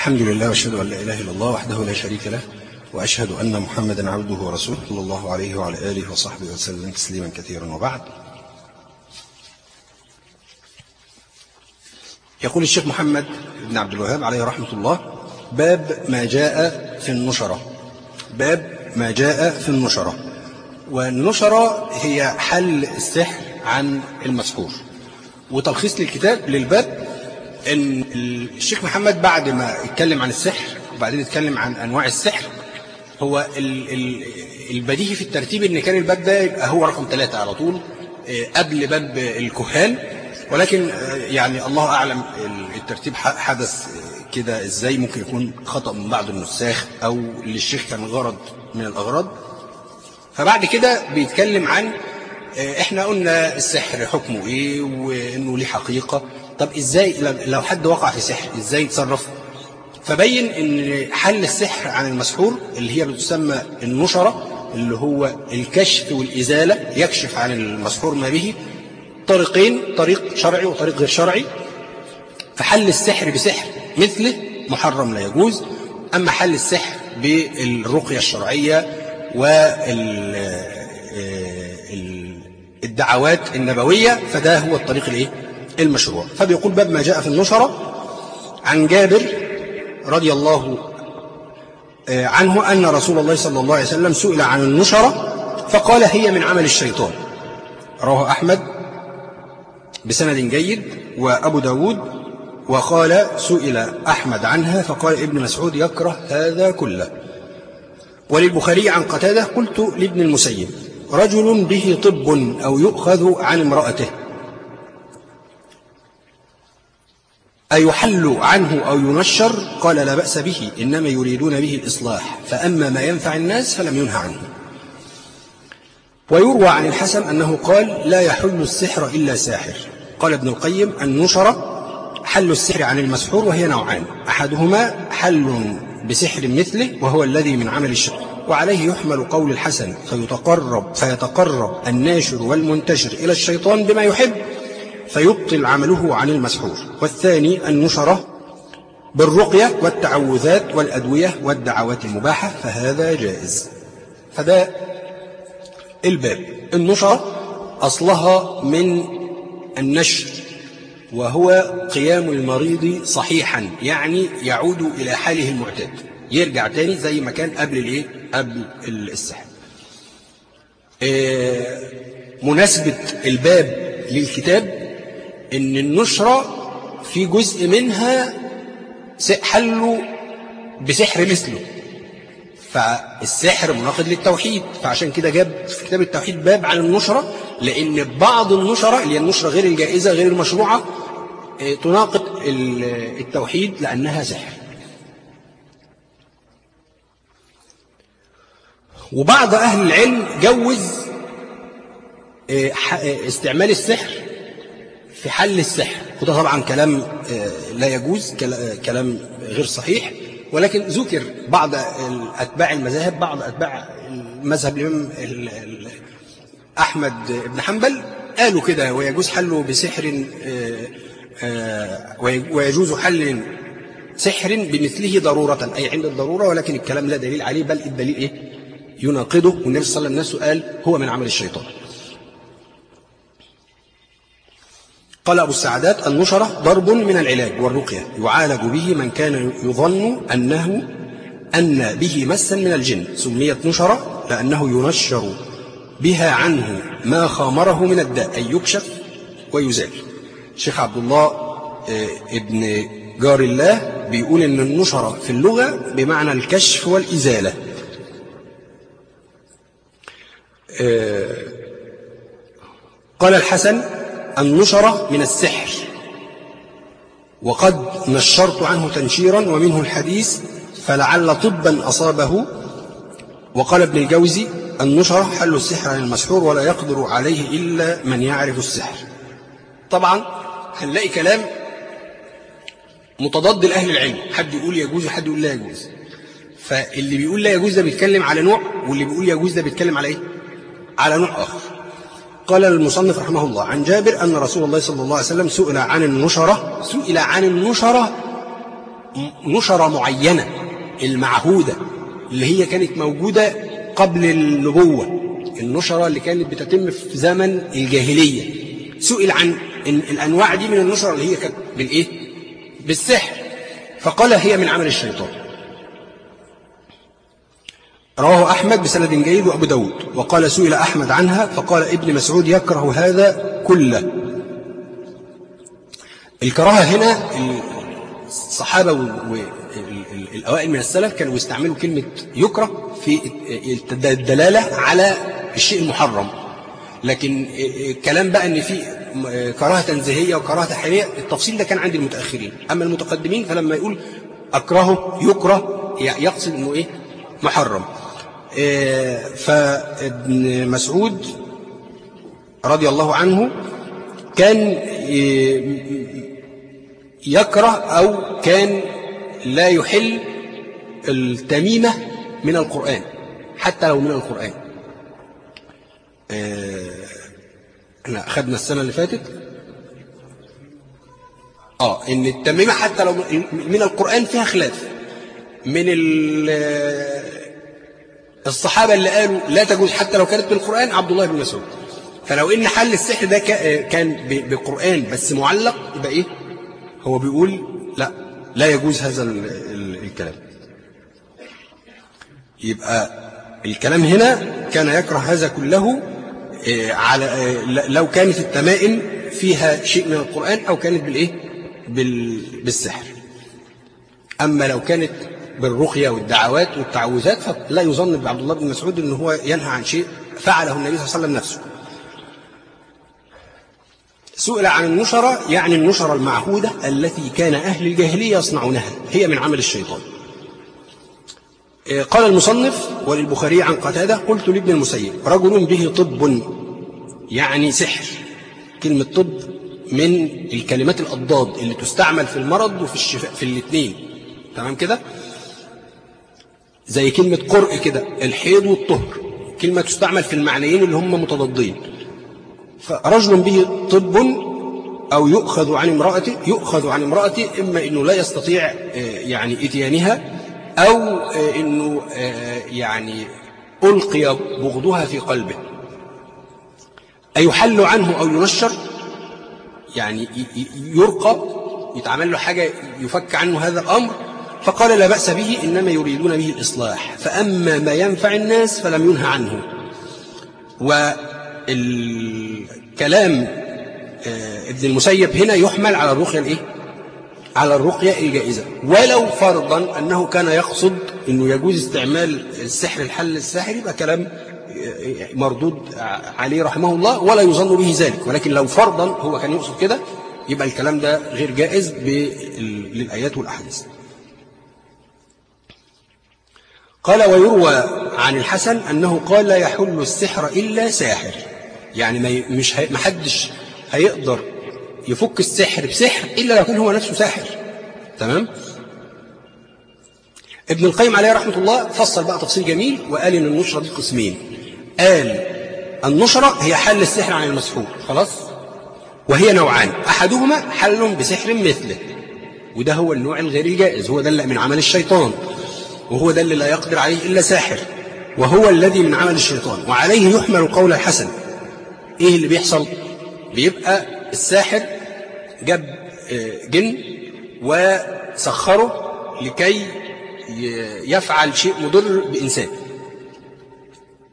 الحمد لله وأشهد أن لا إله إلا الله وحده لا شريك له وأشهد أن محمدا عبده ورسوله صلى الله عليه وعلى آله وصحبه وسلم تسليما كثيرا وبعد. يقول الشيخ محمد بن عبد الوهاب عليه رحمة الله باب ما جاء في النشرة. باب ما جاء في النشرة. والنشرة هي حل السحر عن المسحور. وتلخيص للكتاب للباب إن الشيخ محمد بعد ما اتكلم عن السحر وبعدين اتكلم عن أنواع السحر هو ال ال البديهي في الترتيب إن كان الباب ده يبقى هو رقم ثلاثة على طول قبل باب الكهان. ولكن يعني الله أعلم الترتيب حدث كده إزاي ممكن يكون خطأ من بعض النساخ أو للشيخ كان غرض من الأغراض. فبعد كده بيتكلم عن إحنا قلنا السحر حكمه إيه وإنه ليه حقيقة. طب إزاي لو حد وقع في سحر إزاي يتصرف؟ فبين إن حل السحر عن المسحور اللي هي بتسمى النشرة اللي هو الكشف والإزالة يكشف عن المسحور ما به طريقين طريق شرعي وطريق غير شرعي. فحل السحر بسحر مثله محرم لا يجوز أما حل السحر بالرقية الشرعية والدعوات النبوية فده هو الطريق الإيه؟ المشروع. فبيقول باب ما جاء في النشرة عن جابر رضي الله عنه أن رسول الله صلى الله عليه وسلم سئل عن النشرة فقال هي من عمل الشيطان. رواه أحمد بسند جيد وأبو داود وقال سئل أحمد عنها فقال ابن مسعود يكره هذا كله. وللبخاري عن قتادة قلت لابن المسيب رجل به طب أو يؤخذ عن امرأته. أيحل عنه أو ينشر؟ قال لا بأس به إنما يريدون به الإصلاح فأما ما ينفع الناس فلم ينهى عنه. ويروى عن الحسن أنه قال لا يحل السحر إلا ساحر. قال ابن القيم النشرة حل السحر عن المسحور وهي نوعان أحدهما حل بسحر مثله وهو الذي من عمل الشر وعليه يحمل قول الحسن فيتقرب فيتقرب الناشر والمنتشر إلى الشيطان بما يحب فيبطل عمله عن المسحور. والثاني النشرة بالرقية والتعوذات والأدوية والدعوات المباحة فهذا جائز. فده الباب. النشرة أصلها من النشر وهو قيام المريض صحيحا يعني يعود إلى حاله المعتاد. يرجع تاني زي ما كان قبل الإيه؟ قبل السحر مناسبة الباب للكتاب إن النشرة في جزء منها حله بسحر مثله. فالسحر مناقض للتوحيد. فعشان كده جاب في كتاب التوحيد باب عن النشرة لأن بعض النشرة اللي هي النشرة غير الجائزة غير المشروعة تناقض التوحيد لأنها سحر. وبعض أهل العلم جوز استعمال السحر في حل السحر. وده طبعا كلام لا يجوز كلام غير صحيح. ولكن ذكر بعض أتباع المذاهب بعض أتباع المذهب الإمام أحمد بن حنبل قالوا كده ويجوز حله بسحر ويجوز حل سحر بمثله ضرورة أي عند الضرورة ولكن الكلام لا دليل عليه بل الدليل إيه؟ يناقضه. والنبي صلى الله عليه وسلم قال هو من عمل الشيطان. قال أبو السعدات النشرة ضرب من العلاج والرقية. يعالج به من كان يظن أنه أن به مسا من الجن. سميت نشرة لأنه ينشر بها عنه ما خامره من الداء أي يكشف ويزال. الشيخ عبد الله ابن جار الله بيقول أن النشرة في اللغة بمعنى الكشف والإزالة. قال الحسن النشرة من السحر. وقد نشرت عنه تنشيرا ومنه الحديث فلعل طبا أصابه. وقال ابن الجوزي النشرة حل السحر عن المسحور ولا يقدر عليه إلا من يعرف السحر. طبعا هنلاقي كلام متضاد لأهل العلم. حد يقول يجوز وحد يقول لا يجوز. فاللي بيقول لا يجوز ده بيتكلم على نوع واللي بيقول يجوز ده بيتكلم على إيه؟ على نوع آخر. قال المصنف رحمه الله عن جابر أن رسول الله صلى الله عليه وسلم سئل عن النشرة سئل عن النشرة نشرة معينة المعهودة اللي هي كانت موجودة قبل النبوة النشرة اللي كانت بتتم في زمن الجاهلية. سئل عن الأنواع دي من النشرة اللي هي كانت بالإيه؟ بالسحر. فقال هي من عمل الشيطان. رواه أحمد بسند جيد وأبو داود. وقال سئل أحمد عنها فقال ابن مسعود يكره هذا كله. الكراهة هنا الصحابة والأوائل من السلف كانوا يستعملوا كلمة يكره في الدلالة على الشيء المحرم. لكن الكلام بقى إن في كراهة تنزيهيه وكراهة تحريميه التفصيل ده كان عند المتأخرين. أما المتقدمين فلما يقول اكرهه يكره يقصد إنه إيه؟ محرم. فابن مسعود رضي الله عنه كان يكره أو كان لا يحل التميمة من القرآن حتى لو من القرآن. إحنا أخذنا السنة اللي فاتت. آه إن التميمة حتى لو من القرآن فيها خلاف. من الصحابة اللي قالوا لا تجوز حتى لو كانت بالقرآن عبد الله بن مسعود. فلو إن حل السحر ده كان بالقرآن بس معلق يبقى إيه؟ هو بيقول لا لا يجوز هذا الكلام. يبقى الكلام هنا كان يكره هذا كله على لو كانت التمائم فيها شيء من القرآن أو كانت بالإيه؟ بالسحر. أما لو كانت بالرقية والدعوات والتعوذات فلا يظن بعبد الله بن مسعود أنه هو ينهى عن شيء فعله النبي صلى الله عليه وسلم نفسه. سئل عن النشرة يعني النشرة المعهودة التي كان أهل الجاهلية يصنعونها هي من عمل الشيطان. قال المصنف وللبخاري عن قتادة قلت لابن المسيب رجل به طب يعني سحر. كلمة طب من الكلمات الأضداد اللي تستعمل في المرض وفي الشفاء في الاثنين تمام كده؟ زي كلمة قرء كده الحيض والطهر كلمة تستعمل في المعنيين اللي هم متضادين. فرجل به طب أو يؤخذ عن امرأته يؤخذ عن امرأته إما أنه لا يستطيع يعني إتيانها أو أنه يعني ألقي بغضها في قلبه. أيحل عنه أو ينشر؟ يعني يرقى يتعمل له حاجة يفك عنه هذا الأمر؟ فقال لا بأس به إنما يريدون به الإصلاح. فأما ما ينفع الناس فلم ينهى عنه. والكلام ابن المسيب هنا يحمل على الرقية الإيه؟ على الرقية الجائزة. ولو فرضا أنه كان يقصد أنه يجوز استعمال السحر الحل الساحر يبقى كلام مردود عليه رحمه الله ولا يظن به ذلك. ولكن لو فرضا هو كان يقصد كده يبقى الكلام ده غير جائز للآيات والأحاديث. قال ويروى عن الحسن أنه قال لا يحل السحر إلا ساحر. يعني مش ما حدش هيقدر يفك السحر بسحر إلا لو كان هو نفسه ساحر. تمام؟ ابن القيم عليه رحمة الله فصل بقى تفصيل جميل وقال إن النشرة دي قسمين. قال النشرة هي حل السحر عن المسحور. خلاص؟ وهي نوعان. أحدهما حل بسحر مثله. وده هو النوع الغير الجائز. هو ده اللي من عمل الشيطان. وهو ده اللي لا يقدر عليه إلا ساحر وهو الذي من عمل الشيطان وعليه يحمل قول الحسن. إيه اللي بيحصل؟ بيبقى الساحر جاب جن وسخره لكي يفعل شيء مضر بإنسان.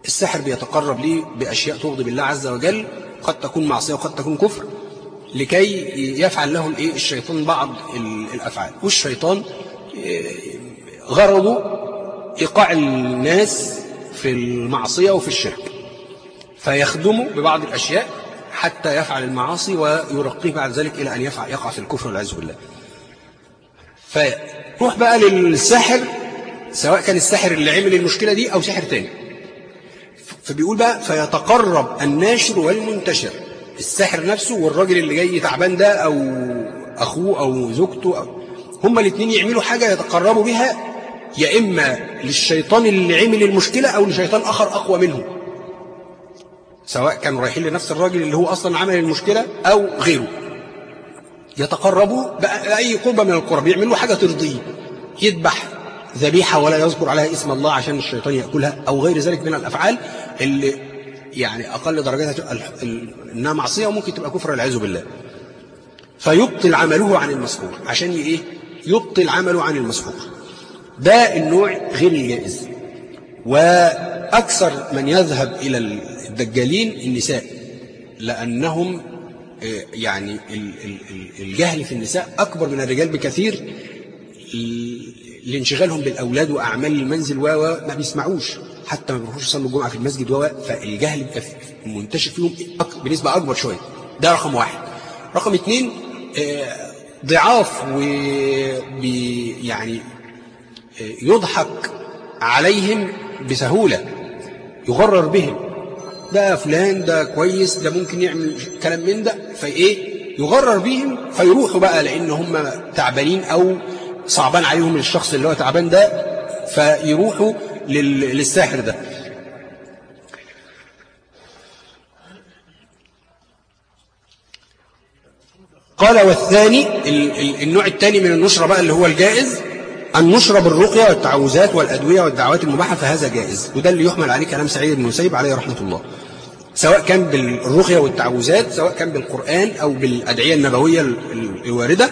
الساحر بيتقرب ليه بأشياء تغضب الله عز وجل قد تكون معصية وقد تكون كفر لكي يفعل له الايه الشيطان بعض الأفعال. والشيطان غرضه إيقاع الناس في المعصية وفي الشرك. فيخدمه ببعض الأشياء حتى يفعل المعاصي ويرقيه بعد ذلك إلى أن يفعل يقع في الكفر والعياذ بالله. فروح بقى للساحر سواء كان الساحر اللي عمل المشكلة دي أو ساحر تاني. فبيقول بقى فيتقرب الناشر والمنتشر. الساحر نفسه والراجل اللي جاي تعبان ده أو أخوه أو زوجته أو هما الاثنين يعملوا حاجة يتقربوا بها يا إما للشيطان اللي عمل المشكلة أو لشيطان آخر أقوى منه. سواء كانوا رايحين لنفس الراجل اللي هو أصلا عمل المشكلة أو غيره. يتقربوا بأي قربة من القرب يعملوا حاجة ترضيه. يذبح ذبيحة ولا يذكر عليها اسم الله عشان الشيطان يأكلها أو غير ذلك من الأفعال اللي يعني أقل درجاتها إنها معصية وممكن تبقى كفر والعياذ بالله. فيبطل عمله عن المسحور. عشان إيه؟ يبطل عمله عن المسحور. ده النوع غير الجائز وأكثر من يذهب إلى الدجالين النساء لأنهم يعني الجهل في النساء أكبر من الرجال بكثير لانشغالهم بالأولاد وأعمال المنزل و ما بيسمعوش. حتى ما بيروحوش يصلوا الجمعة في المسجد و فالجهل منتشر فيهم بنسبة أكبر شوية. ده رقم واحد. رقم اثنين ضعاف و يعني يضحك عليهم بسهولة يغرر بهم. ده فلان ده كويس ده ممكن يعمل كلام من ده. فإيه؟ يغرر بيهم فيروحوا بقى لأن هم تعبانين أو صعبان عليهم الشخص اللي هو تعبان ده فيروحوا للساحر ده. قال والثاني النوع الثاني من النشرة بقى اللي هو الجائز النشرة بالرقية والتعوذات والأدوية والدعوات المباحة فهذا جائز. وده اللي يحمل عليه كلام سعيد بن مسيب عليه رحمة الله. سواء كان بالرقية والتعوذات سواء كان بالقرآن أو بالأدعية النبوية الواردة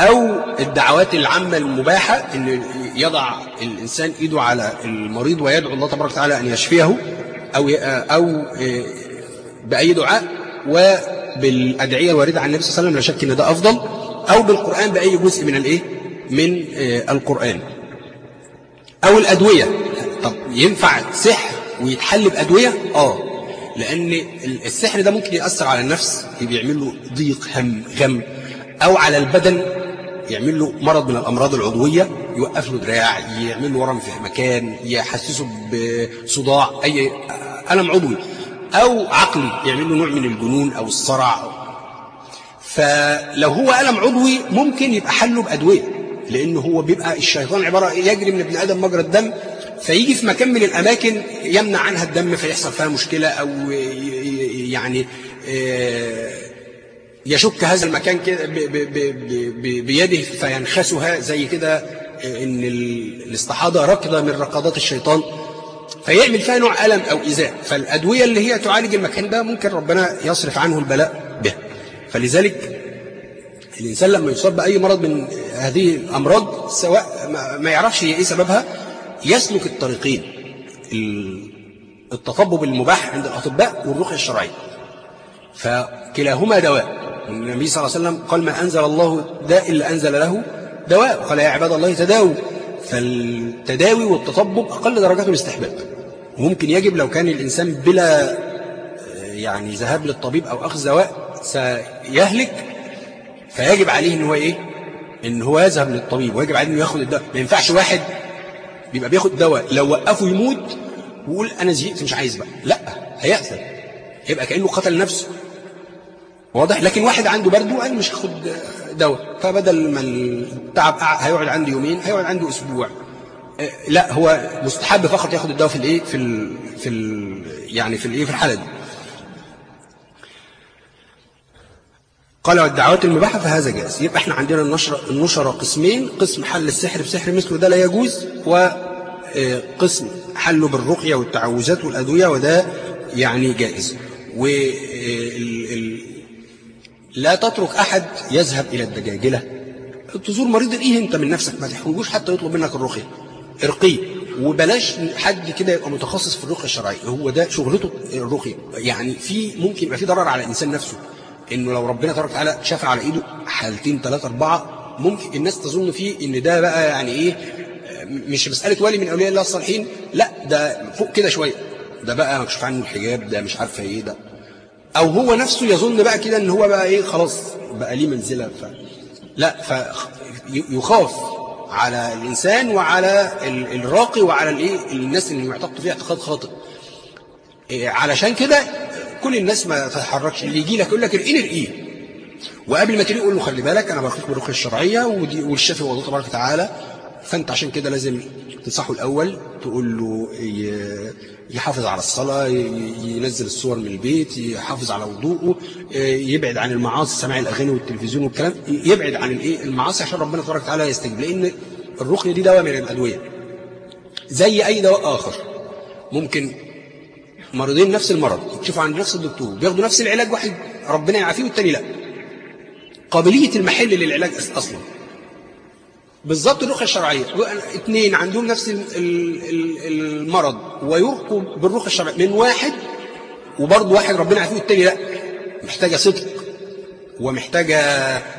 أو الدعوات العامة المباحة أن يضع الإنسان إيده على المريض ويدعو الله تبارك وتعالى أن يشفيه أو أو بأي دعاء وبالأدعية الواردة عن النبي صلى الله عليه وسلم لا شك أن ده أفضل أو بالقرآن بأي جزء من الإيه؟ من القرآن. أو الأدوية. طب ينفع سحر ويتحل بأدوية؟ آه. لأن السحر ده ممكن يأثر على النفس بيعمل له ضيق هم غم. أو على البدن يعمل له مرض من الأمراض العضوية يوقف له دراع يعمل له ورم في مكان يحسسه بصداع أي ألم عضوي. أو عقلي يعمل له نوع من الجنون أو الصرع. فلو هو ألم عضوي ممكن يبقى حله بأدوية. لأنه هو بيبقى الشيطان عبارة يجري من ابن آدم مجرى الدم فيجي في مكان من الأماكن يمنع عنها الدم فيحصل فيها مشكلة أو يعني يشك هذا المكان كده بيده فينخسها زي كده إن الاستحاضة ركضة من ركضات الشيطان. فيعمل فيها نوع ألم أو إزاء. فالأدوية اللي هي تعالج المكان ده ممكن ربنا يصرف عنه البلاء به. فلذلك الإنسان لما يصاب بأي مرض من هذه الأمراض سواء ما يعرفش إيه سببها يسلك الطريقين التطبب المباح عند الأطباء والرقية الشرعية فكلاهما دواء. النبي صلى الله عليه وسلم قال ما أنزل الله داء إلا أنزل له دواء. قال يا عباد الله تداووا. فالتداوي والتطبب أقل درجات الاستحباب. وممكن يجب لو كان الإنسان بلا يعني ذهاب للطبيب أو أخذ دواء سيهلك فيجب عليه إن هو إيه؟ إن هو يذهب للطبيب ويجب عليه إنه ياخد الدواء. ما ينفعش واحد بيبقى بياخد دواء. لو وقفه يموت ويقول أنا زهقت مش عايز بقى. لا هيأثم يبقى كأنه قتل نفسه. واضح؟ لكن واحد عنده برد وقال مش هاخد دواء. فبدل ما التعب هيقعد عنده يومين هيقعد عنده أسبوع. لا هو مستحب فقط ياخد الدواء في الإيه؟ في ال في ال يعني في الإيه؟ في الحالة دي. قال والدعوات المباحة فهذا جائز يبقى إحنا عندنا النشرة, النشرة قسمين. قسم حل السحر بسحر مثله. ده لا يجوز وقسم حله بالرقية والتعوذات والأدوية وده يعني جائز و لا تترك أحد يذهب إلى الدجاجلة. تزور مريض إيه أنت من نفسك؟ ما تحوجوش حتى يطلب منك الرقية. ارقيه. وبلاش حد كده يبقى متخصص في الرقية الشرعية. هو ده شغلته الرقية. يعني في ممكن يبقى في ضرر على الإنسان نفسه. إنه لو ربنا تبارك وتعالى شاف على إيده حالتين ثلاثة أربعة ممكن الناس تظن فيه إن ده بقى يعني إيه مش مسألة ولي من أولياء الله الصالحين لا ده فوق كده شوية. ده بقى مكشوف عنه الحجاب ده مش عارفة إيه ده. أو هو نفسه يظن بقى كده إن هو بقى إيه خلاص بقى ليه منزلة. ف... لا فيخاف على الإنسان وعلى الراقي وعلى الإيه الناس اللي معتقد فيها اعتقاد خاطئ. علشان كده كل الناس ما تتحركش. اللي يجي لك يقول لك ارقيه ارقيه وقبل ما ترقيه قول له خلي بالك أنا برقيك بالرقيه الشرعية والشافي والله تبارك وتعالى. فأنت عشان كده لازم تنصحه الأول تقول له يحافظ على الصلاة ينزل الصور من البيت يحافظ على وضوءه يبعد عن المعاصي سماع الأغاني والتلفزيون والكلام يبعد عن الإيه؟ المعاصي عشان ربنا تبارك وتعالى يستجيب. لأن الرقية دي دواء من الأدوية. زي أي دواء آخر. ممكن مريضين نفس المرض يكشفوا عند نفس الدكتور بياخدوا نفس العلاج واحد ربنا يعافيه والتاني لا. قابلية المحل للعلاج أصلا. بالظبط الرقية الشرعية. اثنين عندهم نفس المرض. ويرقوا بالرقية الشرعية. من واحد وبرضه واحد ربنا يعافيه والتاني لا. محتاجة صدق ومحتاجة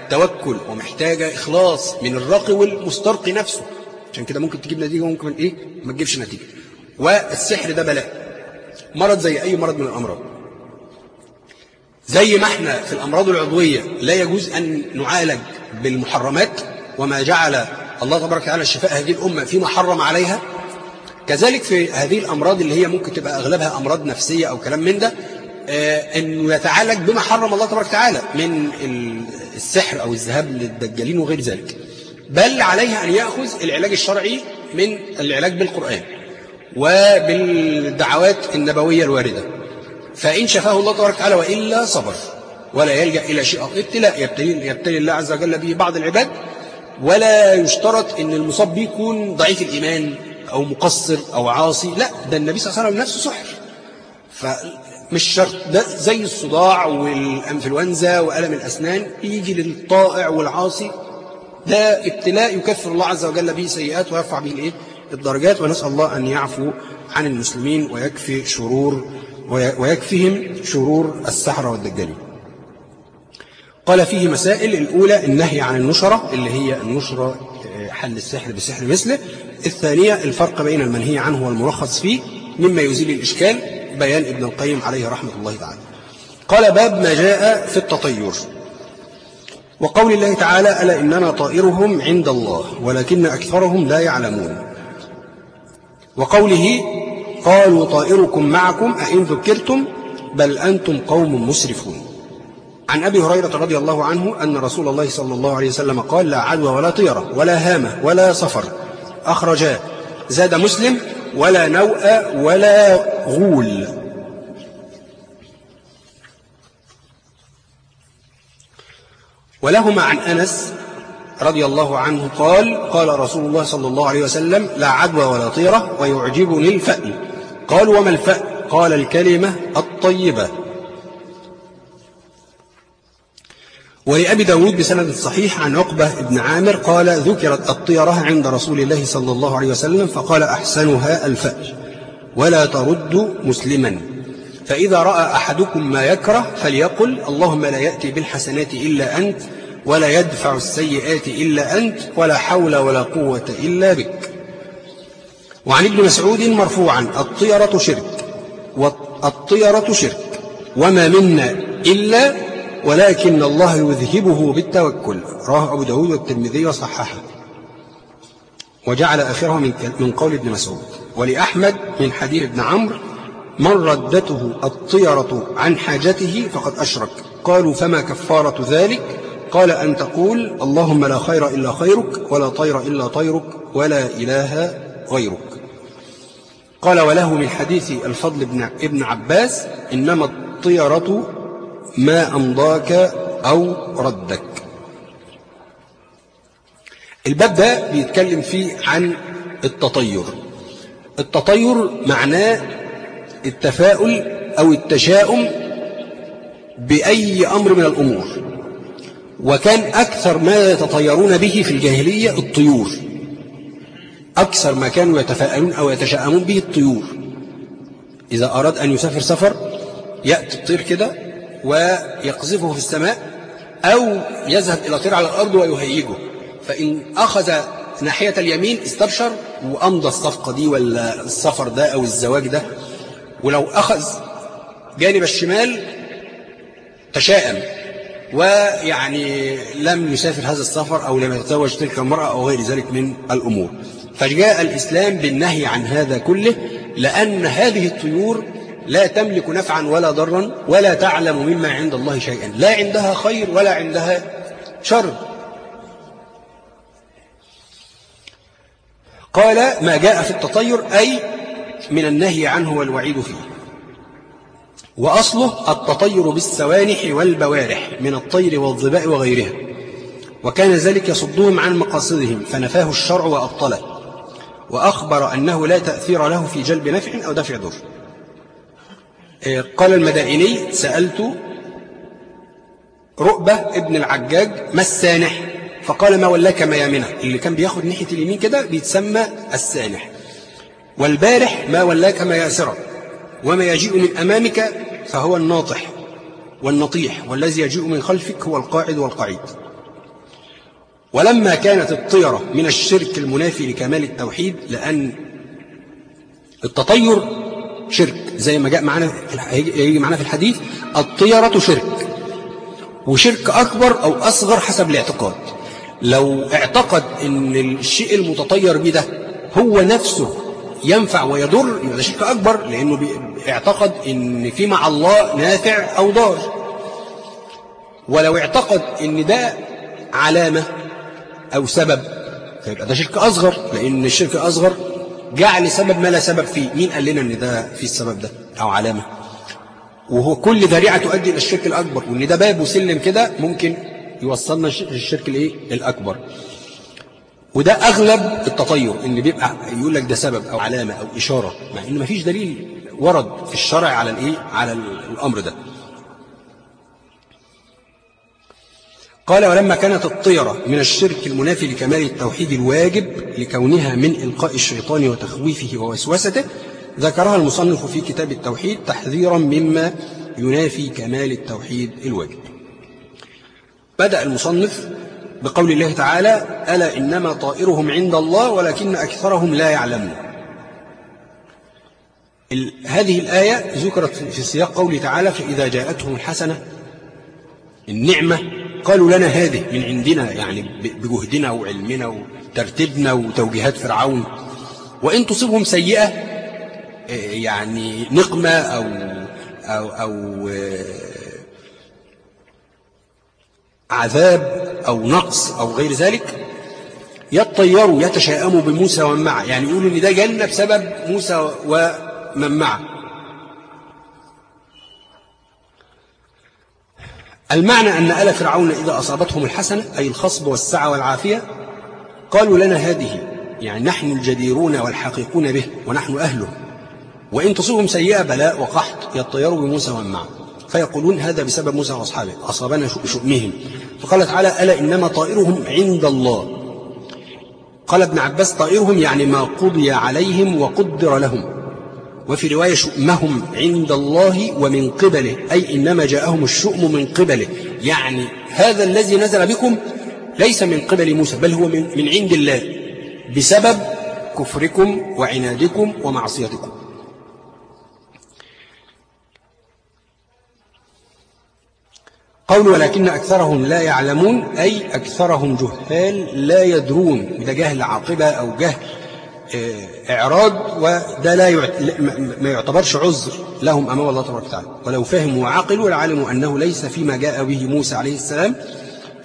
توكل ومحتاجة إخلاص من الراقي والمسترقي نفسه. عشان كده ممكن تجيب نتيجة وممكن إيه؟ ما تجيبش نتيجة. والسحر ده بلاء. مرض زي أي مرض من الأمراض. زي ما إحنا في الأمراض العضوية لا يجوز أن نعالج بالمحرمات وما جعل الله تبارك وتعالى الشفاء هذه الأمة فيما حرم عليها. كذلك في هذه الأمراض اللي هي ممكن تبقى أغلبها أمراض نفسية أو كلام من ده أنه يتعالج بما حرم الله تبارك وتعالى من السحر أو الذهاب للدجالين وغير ذلك. بل عليه أن يأخذ العلاج الشرعي من العلاج بالقرآن. وبالدعوات النبوية الواردة. فإن شفاه الله تبارك وتعالى وإلا صبر ولا يلجأ إلى شيء ابتلاء يبتلي, يبتلي الله عز وجل به بعض العباد ولا يشترط أن المصاب به يكون ضعيف الإيمان أو مقصر أو عاصي لا ده النبي صلى الله عليه وسلم نفسه سحر. فمش شرط ده زي الصداع والأنفلونزا وألم الأسنان يجي للطائع والعاصي ده ابتلاء يكفر الله عز وجل به سيئات ويرفع به الإيه؟ الدرجات ونسأل الله أن يعفو عن المسلمين ويكفي شرور ويكفيهم شرور السحرة والدجالين. قال فيه مسائل الأولى النهي عن النشرة اللي هي النشرة حل السحر بسحر مثله. الثانية الفرق بين المنهي عنه والمرخص فيه مما يزيل الإشكال بيان ابن القيم عليه رحمة الله تعالى. قال باب ما جاء في التطير. وقول الله تعالى ألا إنما طائرهم عند الله ولكن أكثرهم لا يعلمون. وقوله قالوا طائركم معكم أئن ذكرتم بل أنتم قوم مسرفون. عن أبي هريرة رضي الله عنه أن رسول الله صلى الله عليه وسلم قال لا عدوى ولا طيرة ولا هامة ولا صفر. أخرجاه زاد مسلم ولا نوء ولا غول. ولهما عن أنس رضي الله عنه قال قال رسول الله صلى الله عليه وسلم لا عدوى ولا طيرة ويعجبني الفأل قال وما الفأل قال الكلمة الطيبة. ولأبي داود بسند صحيح عن عقبة بن عامر قال ذكرت الطيرة عند رسول الله صلى الله عليه وسلم فقال أحسنها الفأل ولا ترد مسلما. فإذا رأى أحدكم ما يكره فليقل اللهم لا يأتي بالحسنات إلا أنت. ولا يدفع السيئات إلا أنت ولا حول ولا قوة إلا بك. وعن ابن مسعود مرفوعا الطيرة شرك والطيرة شرك وما منا إلا ولكن الله يذهبه بالتوكل. رواه أبو داود والترمذي وصححه. وجعل آخره من قول ابن مسعود. ولأحمد من حديث ابن عمرو من ردته الطيرة عن حاجته فقد أشرك. قالوا فما كفارة ذلك؟ قال أن تقول اللهم لا خير إلا خيرك ولا طير إلا طيرك ولا إله غيرك. قال وله من حديث الفضل بن ابن عباس إنما الطيرة ما أمضاك أو ردك. الباب ده بيتكلم فيه عن التطير. التطير معناه التفاؤل أو التشاؤم بأي أمر من الأمور. وكان أكثر ما يتطيرون به في الجاهلية الطيور. أكثر ما كانوا يتفاءلون أو يتشاءمون به الطيور. إذا أراد أن يسافر سفر يأتي الطير كده ويقذفه في السماء أو يذهب إلى طير على الأرض ويهيجه. فإن أخذ ناحية اليمين استبشر وأمضى الصفقة دي ولا السفر ده أو الزواج ده. ولو أخذ جانب الشمال تشاءم. ويعني لم يسافر هذا السفر أو لم يتزوج تلك المرأة أو غير ذلك من الأمور. فجاء الإسلام بالنهي عن هذا كله لأن هذه الطيور لا تملك نفعا ولا ضرا ولا تعلم مما عند الله شيئا. لا عندها خير ولا عندها شر. قال ما جاء في التطير أي من النهي عنه والوعيد فيه. وأصله التطير بالسوانح والبوارح من الطير والظباء وغيرها. وكان ذلك يصدهم عن مقاصدهم فنفاه الشرع وأبطله. وأخبر أنه لا تأثير له في جلب نفع أو دفع ضر. إيه، قال المدائني سألت رؤبة ابن العجاج ما السانح؟ فقال ما ولاك ما يمنه اللي كان بياخد ناحية اليمين كده بيتسمى السانح. والبارح ما ولاك ما ياسرة وما يجيء من أمامك فهو الناطح والنطيح والذي يجيء من خلفك هو القاعد والقعيد. ولما كانت الطيرة من الشرك المنافي لكمال التوحيد لأن التطير شرك زي ما جاء معنا يجي معنا في الحديث الطيرة شرك. وشرك أكبر أو أصغر حسب الاعتقاد. لو اعتقد إن الشيء المتطير به ده هو نفسه ينفع ويضر يبقى ده شرك أكبر لأنه اعتقد إن في مع الله نافع أو ضار. ولو اعتقد إن ده علامة أو سبب فيبقى ده شرك أصغر لأن الشرك أصغر جعل سبب ما لا سبب فيه. مين قال لنا إن ده في السبب ده أو علامة؟ وهو كل ذريعة تؤدي إلى الشرك الأكبر وإن ده باب وسلم كده ممكن يوصلنا للشرك الإيه؟ الأكبر. وده أغلب التطير إن بيبقى يقول لك ده سبب أو علامة أو إشارة مع إن مفيش دليل ورد في الشرع على الإيه؟ على الأمر ده. قال ولما كانت الطيرة من الشرك المنافي لكمال التوحيد الواجب لكونها من إلقاء الشيطان وتخويفه ووسوسته ذكرها المصنف في كتاب التوحيد تحذيرا مما ينافي كمال التوحيد الواجب. بدأ المصنف بقول الله تعالى ألا إنما طائرهم عند الله ولكن أكثرهم لا يعلمون. هذه الآية ذكرت في سياق قوله تعالى فإذا جاءتهم الحسنة النعمة قالوا لنا هذه من عندنا يعني بجهدنا وعلمنا وترتيبنا وتوجيهات فرعون. وإن تصيبهم سيئة يعني نقمة أو أو أو عذاب أو نقص أو غير ذلك يطيروا يتشاءموا بموسى ومن معه. يعني يقولوا إن ده جنة بسبب موسى ومن معه. المعنى أن آل فرعون إذا أصابتهم الحسنة أي الخصب والسعة والعافية قالوا لنا هذه. يعني نحن الجديرون والحقيقون به ونحن أهله. وإن تصيبهم سيئة بلاء وقحط يطيروا بموسى ومن معه. فيقولون هذا بسبب موسى وأصحابه أصابنا شؤمهم. فقال تعالى ألا إنما طائرهم عند الله؟ قال ابن عباس طائرهم يعني ما قضي عليهم وقدر لهم. وفي رواية شؤمهم عند الله ومن قبله أي إنما جاءهم الشؤم من قبله. يعني هذا الذي نزل بكم ليس من قبل موسى بل هو من, من عند الله بسبب كفركم وعنادكم ومعصيتكم. قول ولكن أكثرهم لا يعلمون أي أكثرهم جهال لا يدرون. ده جهل عاقبة أو جهل آه، إعراض وده لا ما يعتبرش عذر لهم أمام الله تبارك وتعالى. ولو فهموا وعقلوا لعلموا أنه ليس فيما جاء به موسى عليه السلام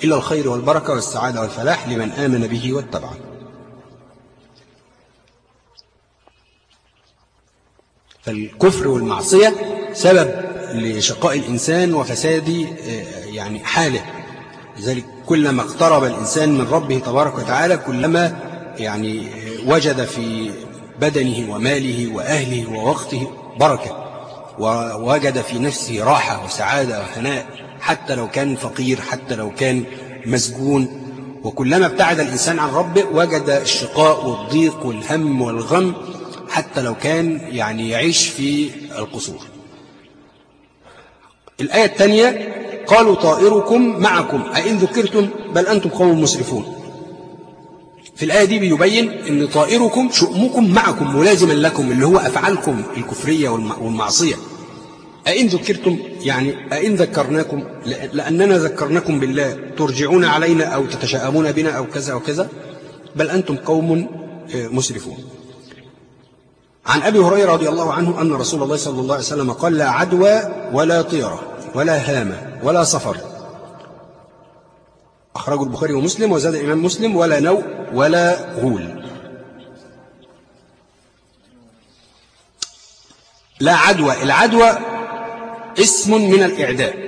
إلا الخير والبركة والسعادة والفلاح لمن آمن به واتبعه. فالكفر والمعصية سبب لشقاء الإنسان وفساد آه، يعني حاله. لذلك كلما اقترب الإنسان من ربه تبارك وتعالى كلما يعني آه، وجد في بدنه وماله وأهله ووقته بركة ووجد في نفسه راحة وسعادة وهناء حتى لو كان فقير حتى لو كان مسجون. وكلما ابتعد الإنسان عن ربه وجد الشقاء والضيق والهم والغم حتى لو كان يعني يعيش في القصور. الآية الثانية قالوا طائركم معكم أئن ذكرتم بل أنتم قوم مسرفون. في الآية دي بيبين أن طائركم شؤمكم معكم ملازما لكم اللي هو أفعالكم الكفرية والمعصية. أئن ذكرتم يعني أئن ذكرناكم لأننا ذكرناكم بالله ترجعون علينا أو تتشاءمون بنا أو كذا وكذا بل أنتم قوم آه، مسرفون. عن أبي هريرة رضي الله عنه أن رسول الله صلى الله عليه وسلم قال لا عدوى ولا طيرة ولا هامة ولا صفر. أخرجه البخاري ومسلم وزاد الإمام مسلم ولا نوء ولا غول لا عدوى العدوى اسم من الإعداء.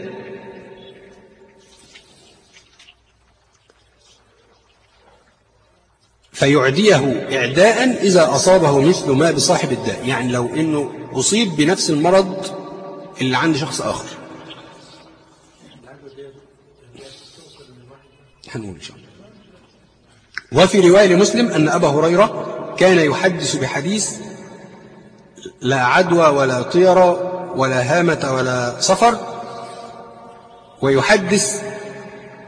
فيعديه إعداء إذا أصابه مثل ما بصاحب الداء. يعني لو إنه أصيب بنفس المرض اللي عند شخص آخر. هنقول إن شاء الله. وفي رواية لمسلم أن أبا هريرة كان يحدث بحديث لا عدوى ولا طيرة ولا هامة ولا صفر ويحدث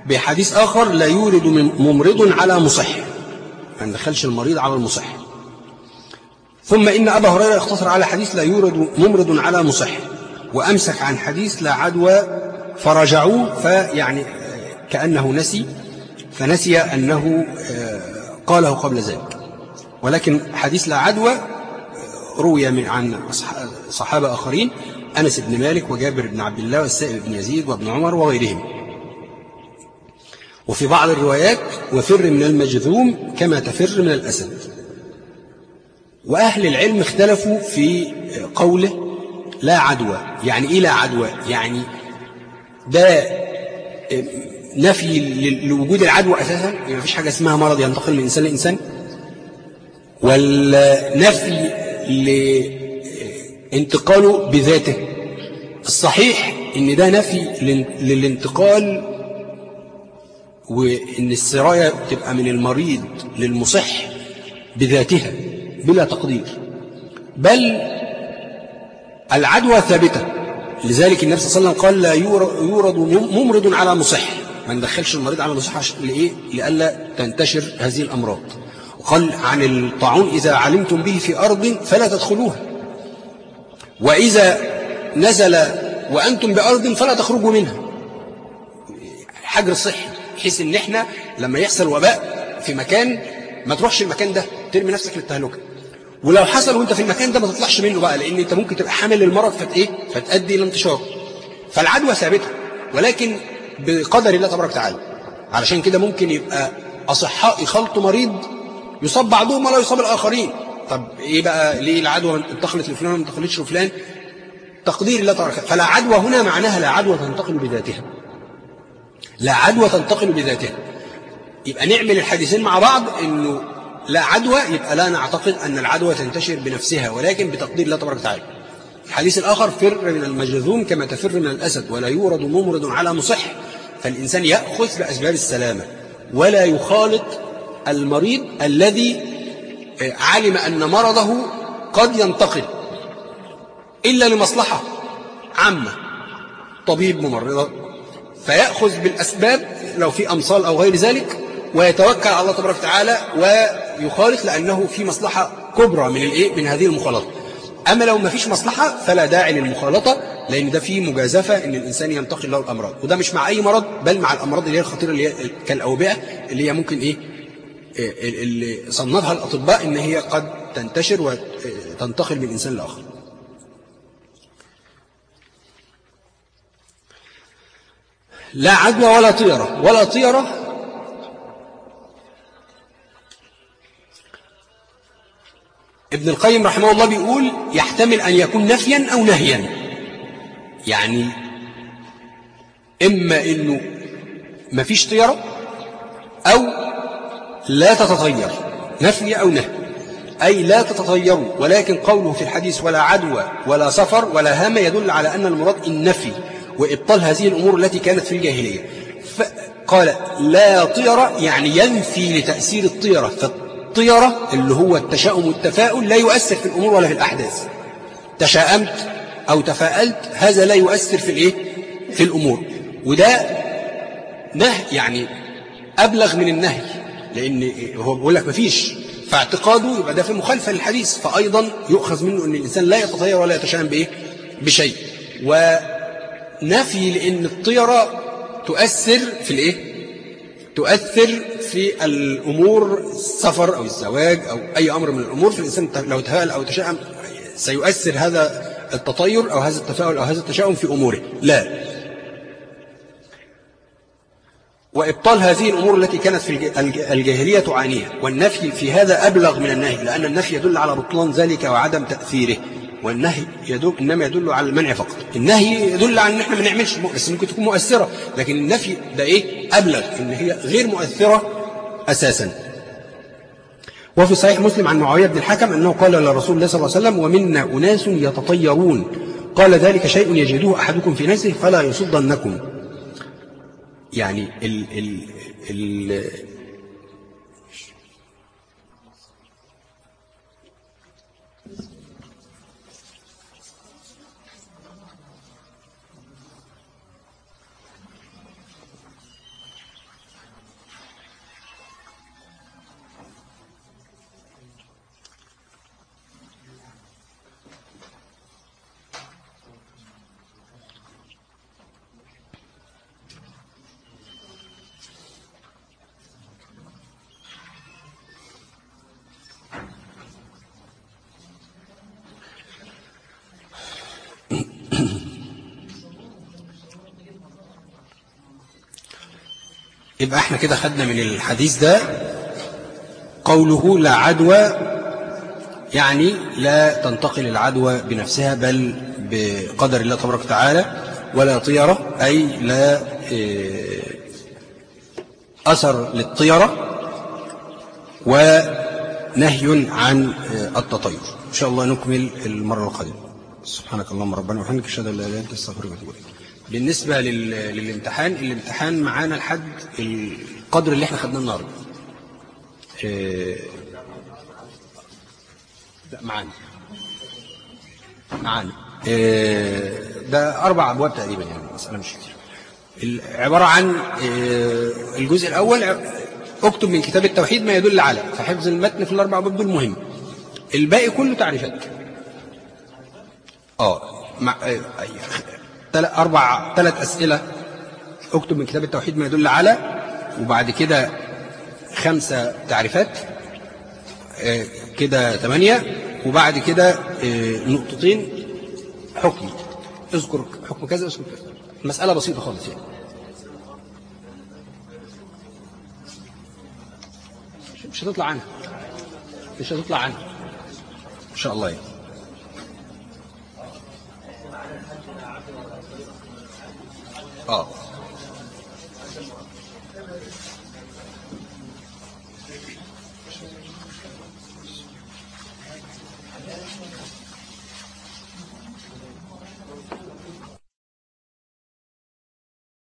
بحديث آخر لا يورد ممرض على مصح ما ندخلش المريض على المصح. ثم إن أبا هريرة اختصر على حديث لا يورد ممرض على مصح وأمسك عن حديث لا عدوى فرجعوه فيعني كأنه نسي فنسي أنه آه، قاله قبل ذلك. ولكن حديث لا عدوى روي من عن صحابة آخرين أنس بن مالك وجابر بن عبد الله والسائب بن يزيد وابن عمر وغيرهم. وفي بعض الروايات وفر من المجذوم كما تفر من الأسد. وأهل العلم اختلفوا في قوله لا عدوى يعني إيه لا عدوى يعني ده نفي لوجود العدوى أساسا يعني فيش حاجة اسمها مرض ينتقل من إنسان لإنسان. ولا نفي لانتقاله بذاته. الصحيح إن ده نفي للانتقال وإن السراية تبقى من المريض للمصح بذاتها بلا تقدير. بل العدوى ثابتة. لذلك النبي صلى الله عليه وسلم قال لا يورد ممرض على مصح. ما ندخلش المريض على مصح لإيه؟ لألا تنتشر هذه الأمراض. وقال عن الطاعون إذا علمتم به في أرض فلا تدخلوها. وإذا نزل وأنتم بأرض فلا تخرجوا منها. حجر الصحي بحيث إن إحنا لما يحصل وباء في مكان ما تروحش المكان ده ترمي نفسك للتهلكه ولو حصل وأنت في المكان ده ما تطلعش منه بقى لأن أنت ممكن تبقى حامل للمرض فت إيه؟ فتؤدي إلى انتشاره فالعدوى ثابتة. ولكن بقدر الله تبارك وتعالى علشان كده ممكن يبقى أصحاء يخلطوا مريض يصاب بعضهم ولا يصاب الآخرين. طب إيه بقى؟ ليه العدوى انتقلت لفلان وما انتقلتش لفلان؟ تقدير الله تعالى فلا عدوى هنا معناها لا عدوى تنتقل بذاتها. لا عدوى تنتقل بذاتها. يبقى نعمل الحديثين مع بعض إنه لا عدوى يبقى لا نعتقد أن العدوى تنتشر بنفسها ولكن بتقدير الله تبارك وتعالى. الحديث الآخر فر من المجذوم كما تفر من الأسد ولا يورد ممرض على مصح. فالإنسان يأخذ بأسباب السلامة ولا يخالط المريض الذي آه، علم أن مرضه قد ينتقل إلا لمصلحة عامة. طبيب ممرضة فيأخذ بالأسباب لو في أمصال أو غير ذلك ويتوكل على الله تبارك وتعالى ويخالط لأنه في مصلحة كبرى من الإيه؟ من هذه المخالطة. أما لو ما فيش مصلحة فلا داعي للمخالطة لأن ده فيه مجازفة إن الإنسان ينتقل له الأمراض. وده مش مع أي مرض بل مع الأمراض اللي هي الخطيرة اللي هي كالأوبئة اللي هي ممكن إيه؟ اللي صنفها الأطباء إن هي قد تنتشر وتنتقل من إنسان لآخر. لا عدوى ولا طيرة. ولا طيرة. ابن القيم رحمه الله بيقول يحتمل أن يكون نفيا أو نهيا. يعني إما إنه مفيش طيرة أو لا تتطير. نفي أو نهي. أي لا تتطيروا ولكن قوله في الحديث ولا عدوى ولا سفر ولا هامة يدل على أن المراد النفي. وإبطال هذه الأمور التي كانت في الجاهلية. قال لا طيرة يعني ينفي لتأثير الطيرة. فالطيرة اللي هو التشاؤم والتفاؤل لا يؤثر في الأمور ولا في الأحداث. تشاءمت أو تفاءلت هذا لا يؤثر في الإيه؟ في الأمور. وده نهي يعني أبلغ من النهي لأن هو بيقول لك مفيش. فاعتقاده يبقى ده في مخالفة للحديث. فأيضا يؤخذ منه أن الإنسان لا يتطير ولا يتشائم بإيه؟ بشيء. ونفي لأن الطيرة تؤثر في الإيه؟ تؤثر في الأمور السفر أو الزواج أو أي أمر من الأمور في الإنسان لو تفاءل أو تشائم سيؤثر هذا التطير أو هذا التفاؤل أو هذا التشاؤم في أموره. لا. وإبطال هذه الأمور التي كانت في الجاهلية تعانيها. والنفي في هذا أبلغ من النهي لأن النفي يدل على بطلان ذلك وعدم تأثيره. والنهي يدل إنما يدل على المنع فقط. النهي يدل على إن إحنا ما نعملش بس ممكن تكون مؤثرة. لكن النفي ده إيه؟ أبلغ إن هي غير مؤثرة أساسا. وفي صحيح مسلم عن معاوية بن الحكم أنه قال لرسول الله صلى الله عليه وسلم ومنا أناس يتطيرون. قال ذلك شيء يجده أحدكم في نفسه فلا يصدنكم. يعني ال ال ال يبقى إحنا كده خدنا من الحديث ده قوله لا عدوى يعني لا تنتقل العدوى بنفسها بل بقدر الله تبارك وتعالى ولا طيرة أي لا أثر للطيرة ونهي عن التطير. إن شاء الله نكمل المرة القادمة. سبحانك اللهم ربنا وبحمدك أشهد أن لا إله إلا أنت أستغفرك وأتوب إليك. بالنسبة لل... للامتحان الامتحان معانا لحد القدر اللي إحنا خدناه النهارده. إيه... لا معانا. معانا. إيه... ده أربع أبواب تقريبا يعني المساله مش كتير عبارة عن إيه... الجزء الأول اكتب من كتاب التوحيد ما يدل على فحفظ المتن في الأربع أبواب دول مهم. الباقي كله تعريفات. آه أربع ثلاث أسئلة أكتب من كتاب التوحيد ما يدل على وبعد كده خمسة تعريفات آه كده ثمانيه وبعد كده آه نقطتين حكم. اذكر حكم كذا اذكر كذا. مسألة بسيطة خالص يعني. مش هتطلع عنها. مش هتطلع عنها. إن شاء الله يعني. آه